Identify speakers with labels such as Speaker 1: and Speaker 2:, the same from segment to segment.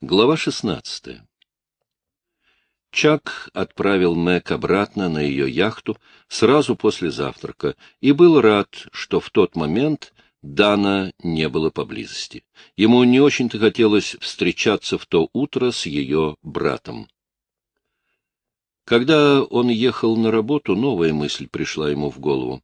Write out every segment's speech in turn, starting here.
Speaker 1: Глава 16. Чак отправил Мэг обратно на ее яхту сразу после завтрака и был рад, что в тот момент Дана не было поблизости. Ему не очень-то хотелось встречаться в то утро с ее братом. Когда он ехал на работу, новая мысль пришла ему в голову.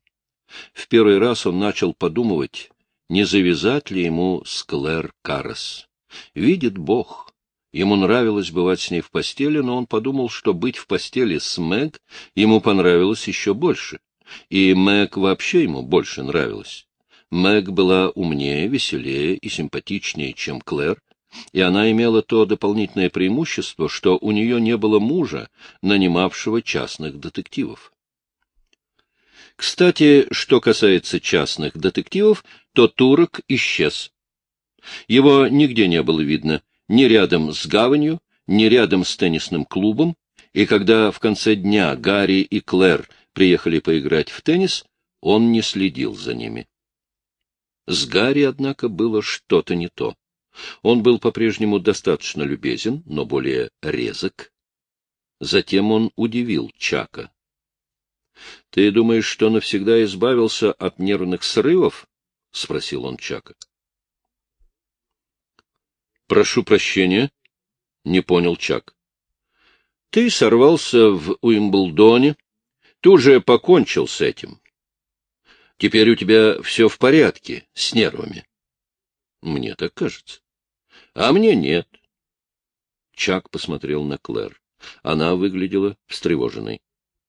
Speaker 1: В первый раз он начал подумывать, не завязать ли ему с Клэр Каррес. Видит Бог, Ему нравилось бывать с ней в постели, но он подумал, что быть в постели с Мэг ему понравилось еще больше. И Мэг вообще ему больше нравилась. Мэг была умнее, веселее и симпатичнее, чем Клэр, и она имела то дополнительное преимущество, что у нее не было мужа, нанимавшего частных детективов. Кстати, что касается частных детективов, то Турок исчез. Его нигде не было видно, ни рядом с гаванью, ни рядом с теннисным клубом, и когда в конце дня Гарри и Клэр приехали поиграть в теннис, он не следил за ними. С Гарри, однако, было что-то не то. Он был по-прежнему достаточно любезен, но более резок. Затем он удивил Чака. — Ты думаешь, что навсегда избавился от нервных срывов? — спросил он Чака. Прошу прощения, — не понял Чак. — Ты сорвался в Уимблдоне. Ты уже покончил с этим. Теперь у тебя все в порядке с нервами. Мне так кажется. А мне нет. Чак посмотрел на Клэр. Она выглядела встревоженной.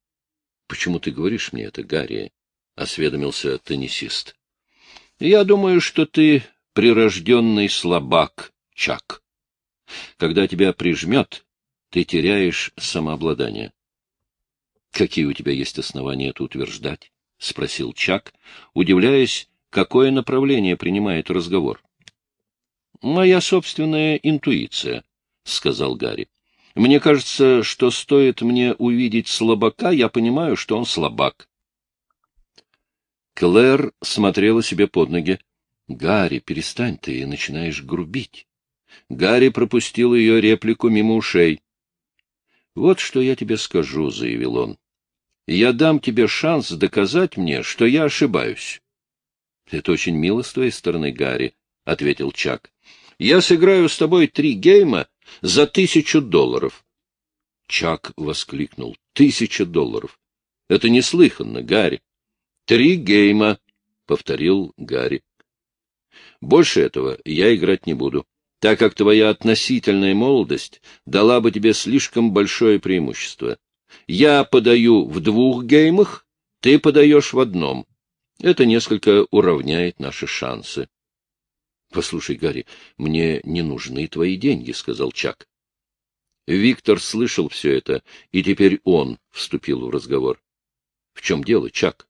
Speaker 1: — Почему ты говоришь мне это, Гарри? — осведомился теннисист. — Я думаю, что ты прирожденный слабак, Чак. Когда тебя прижмет, ты теряешь самообладание. — Какие у тебя есть основания это утверждать? — спросил Чак, удивляясь, какое направление принимает разговор. — Моя собственная интуиция, — сказал Гарри. — Мне кажется, что стоит мне увидеть слабака, я понимаю, что он слабак. Клэр смотрела себе под ноги. — Гарри, перестань, ты начинаешь грубить. Гарри пропустил ее реплику мимо ушей. — Вот что я тебе скажу, — заявил он. — Я дам тебе шанс доказать мне, что я ошибаюсь. — Это очень мило с твоей стороны, Гарри, — ответил Чак. — Я сыграю с тобой три гейма за тысячу долларов. Чак воскликнул. — Тысяча долларов! Это неслыханно, Гарри. — Три гейма, — повторил Гарри. — Больше этого я играть не буду так как твоя относительная молодость дала бы тебе слишком большое преимущество. Я подаю в двух геймах, ты подаешь в одном. Это несколько уравняет наши шансы. — Послушай, Гарри, мне не нужны твои деньги, — сказал Чак. Виктор слышал все это, и теперь он вступил в разговор. — В чем дело, Чак?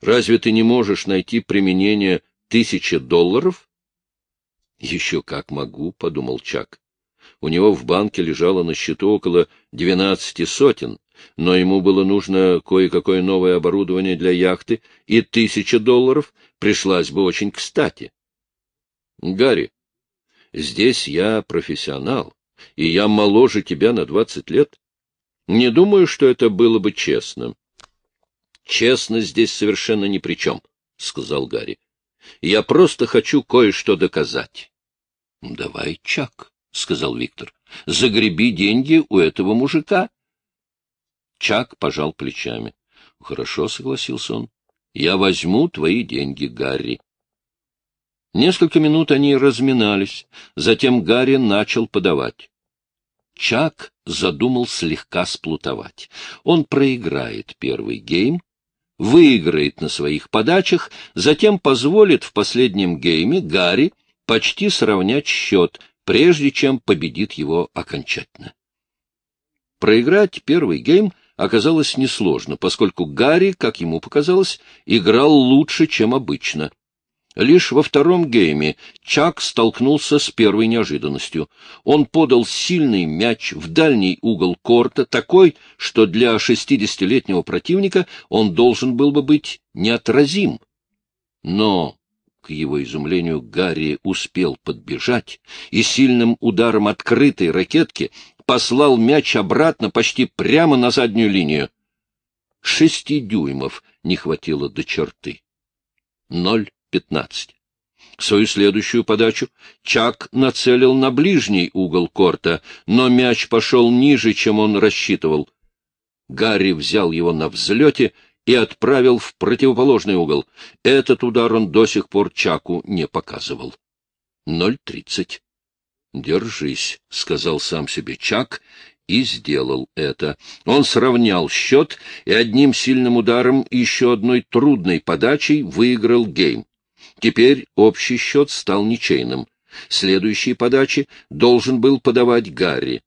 Speaker 1: Разве ты не можешь найти применение тысячи долларов еще как могу, — подумал Чак. У него в банке лежало на счету около двенадцати сотен, но ему было нужно кое-какое новое оборудование для яхты, и тысяча долларов пришлась бы очень кстати. — Гарри, здесь я профессионал, и я моложе тебя на двадцать лет. Не думаю, что это было бы честно. — Честно здесь совершенно ни при чем, — сказал Гарри. — Я просто хочу кое-что доказать. — Давай, Чак, — сказал Виктор, — загреби деньги у этого мужика. Чак пожал плечами. — Хорошо, — согласился он. — Я возьму твои деньги, Гарри. Несколько минут они разминались, затем Гарри начал подавать. Чак задумал слегка сплутовать. Он проиграет первый гейм, выиграет на своих подачах, затем позволит в последнем гейме Гарри почти сравнять счет, прежде чем победит его окончательно. Проиграть первый гейм оказалось несложно, поскольку Гарри, как ему показалось, играл лучше, чем обычно. Лишь во втором гейме Чак столкнулся с первой неожиданностью. Он подал сильный мяч в дальний угол корта, такой, что для шестидесятилетнего противника он должен был бы быть неотразим. Но К его изумлению Гарри успел подбежать и сильным ударом открытой ракетки послал мяч обратно почти прямо на заднюю линию. Шести дюймов не хватило до черты. Ноль пятнадцать. Свою следующую подачу Чак нацелил на ближний угол корта, но мяч пошел ниже, чем он рассчитывал. Гарри взял его на взлете и отправил в противоположный угол. Этот удар он до сих пор Чаку не показывал. Ноль тридцать. «Держись», — сказал сам себе Чак, и сделал это. Он сравнял счет и одним сильным ударом и еще одной трудной подачей выиграл гейм. Теперь общий счет стал ничейным. Следующие подачи должен был подавать Гарри.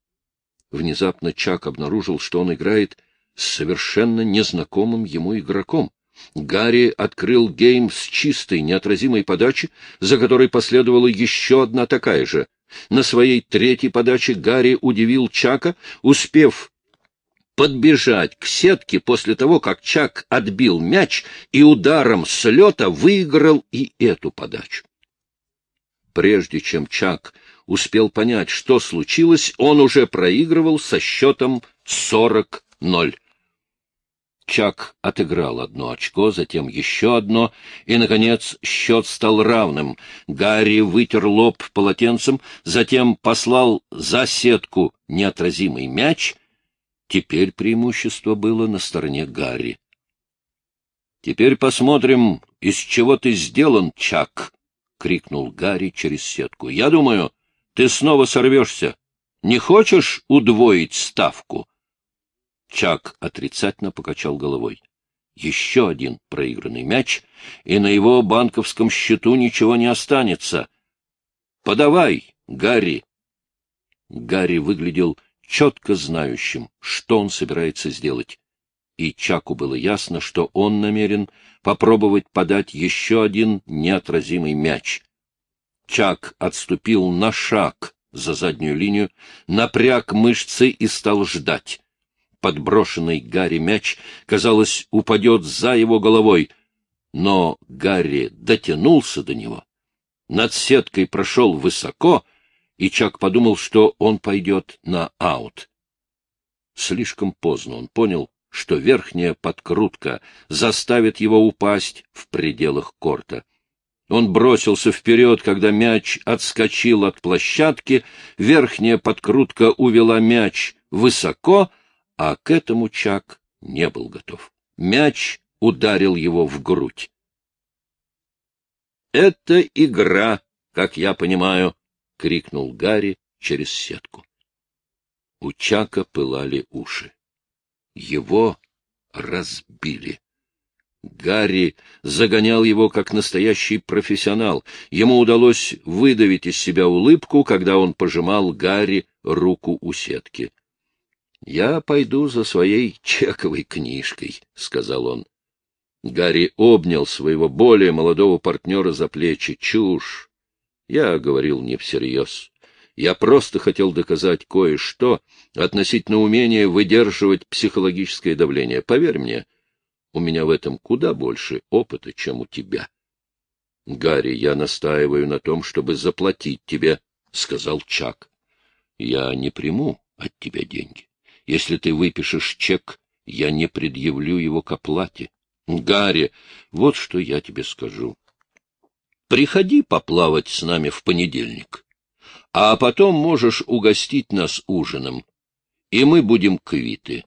Speaker 1: Внезапно Чак обнаружил, что он играет с совершенно незнакомым ему игроком. Гарри открыл гейм с чистой, неотразимой подачи, за которой последовала еще одна такая же. На своей третьей подаче Гарри удивил Чака, успев подбежать к сетке после того, как Чак отбил мяч и ударом с лета выиграл и эту подачу. Прежде чем Чак успел понять, что случилось, он уже проигрывал со счетом 40-0. Чак отыграл одно очко, затем еще одно, и, наконец, счет стал равным. Гарри вытер лоб полотенцем, затем послал за сетку неотразимый мяч. Теперь преимущество было на стороне Гарри. — Теперь посмотрим, из чего ты сделан, Чак! — крикнул Гарри через сетку. — Я думаю, ты снова сорвешься. Не хочешь удвоить ставку? — Чак отрицательно покачал головой. Еще один проигранный мяч, и на его банковском счету ничего не останется. «Подавай, Гарри!» Гарри выглядел четко знающим, что он собирается сделать. И Чаку было ясно, что он намерен попробовать подать еще один неотразимый мяч. Чак отступил на шаг за заднюю линию, напряг мышцы и стал ждать подброшенный Гарри мяч, казалось, упадет за его головой. Но Гарри дотянулся до него. Над сеткой прошел высоко, и Чак подумал, что он пойдет на аут. Слишком поздно он понял, что верхняя подкрутка заставит его упасть в пределах корта. Он бросился вперед, когда мяч отскочил от площадки, верхняя подкрутка увела мяч высоко — а к этому Чак не был готов. Мяч ударил его в грудь. — Это игра, как я понимаю, — крикнул Гарри через сетку. У Чака пылали уши. Его разбили. Гарри загонял его как настоящий профессионал. Ему удалось выдавить из себя улыбку, когда он пожимал Гарри руку у сетки. — Я пойду за своей чековой книжкой, — сказал он. Гарри обнял своего более молодого партнера за плечи. Чушь! Я говорил не всерьез. Я просто хотел доказать кое-что относительно умения выдерживать психологическое давление. Поверь мне, у меня в этом куда больше опыта, чем у тебя. — Гарри, я настаиваю на том, чтобы заплатить тебе, — сказал Чак. — Я не приму от тебя деньги. Если ты выпишешь чек, я не предъявлю его к оплате. Гарри, вот что я тебе скажу. Приходи поплавать с нами в понедельник, а потом можешь угостить нас ужином, и мы будем квиты.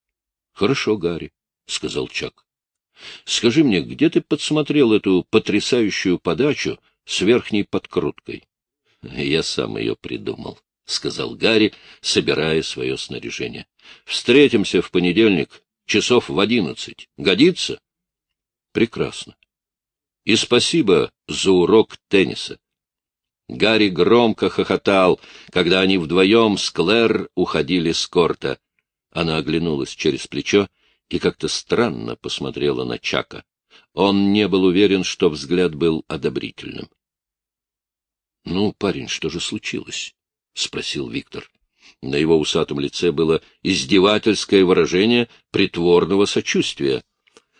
Speaker 1: — Хорошо, Гарри, — сказал Чак. — Скажи мне, где ты подсмотрел эту потрясающую подачу с верхней подкруткой? — Я сам ее придумал. — сказал Гарри, собирая свое снаряжение. — Встретимся в понедельник, часов в одиннадцать. Годится? — Прекрасно. И спасибо за урок тенниса. Гарри громко хохотал, когда они вдвоем с Клэр уходили с корта. Она оглянулась через плечо и как-то странно посмотрела на Чака. Он не был уверен, что взгляд был одобрительным. — Ну, парень, что же случилось? — спросил Виктор. На его усатом лице было издевательское выражение притворного сочувствия.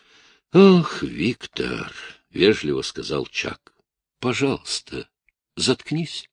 Speaker 1: — Ох, Виктор, — вежливо сказал Чак, Пожалуйста, заткнись.